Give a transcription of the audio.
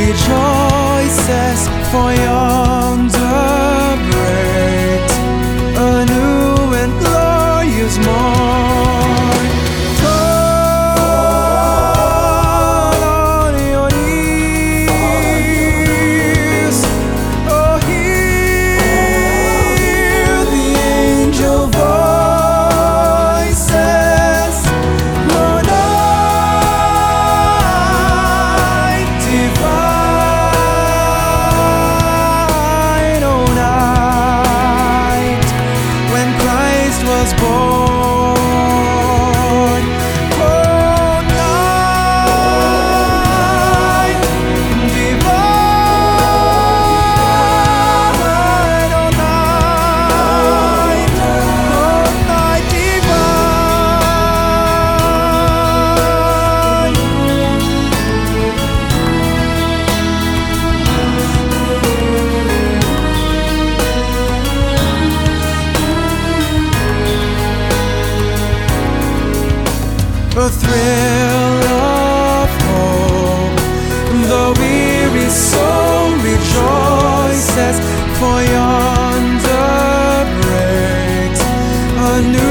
Rejoices for yonder A thrill of hope. The weary soul rejoices, for yonder breaks a new.